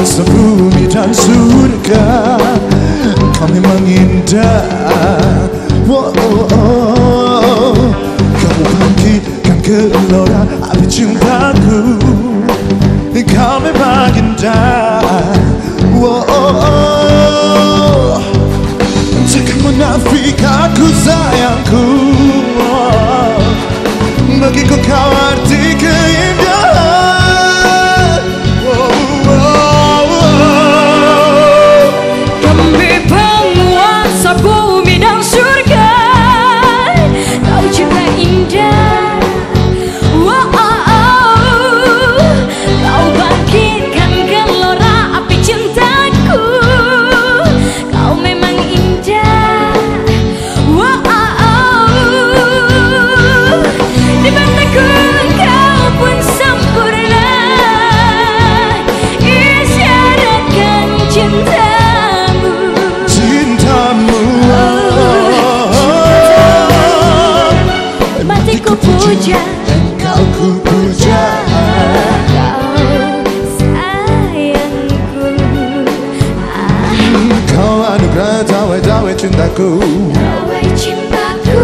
Sebumi dan surga Kami mengindah oh, oh, oh. Kamu bangkitkan gelora api cintaku Kami mengindah puja Kau ku puja Kau sayangku Kau anugerah dawai-dawai cintaku. Kau cintaku.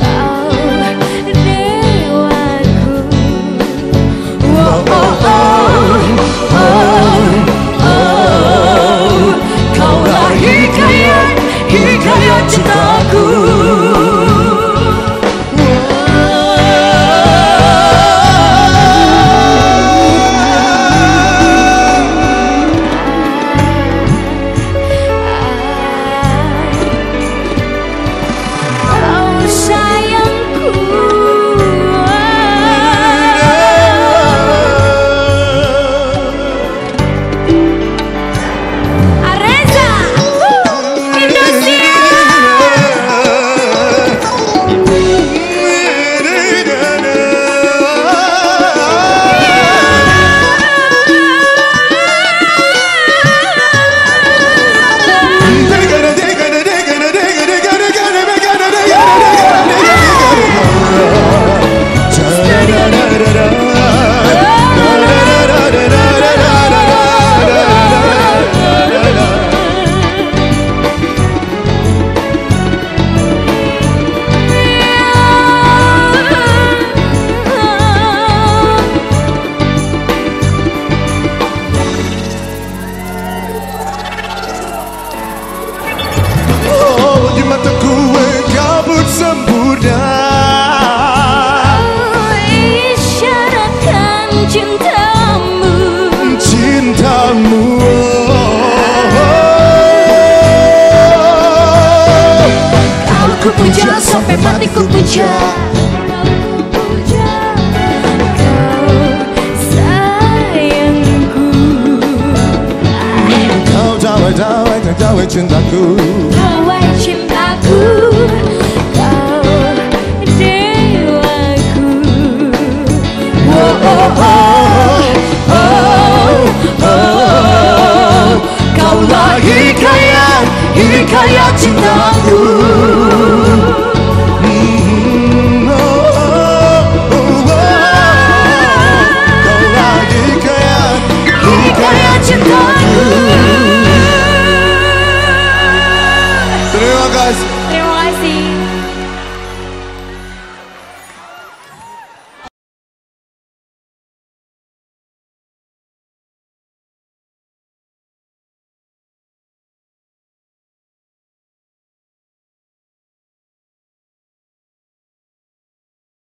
Kau dewaku. Wow, cintamu. Cintamu. Kau ku puja sampai mati ku puja. Kau sayangku Kau dawai-dawai, dawai cintaku Kau cintaku 걸려진 너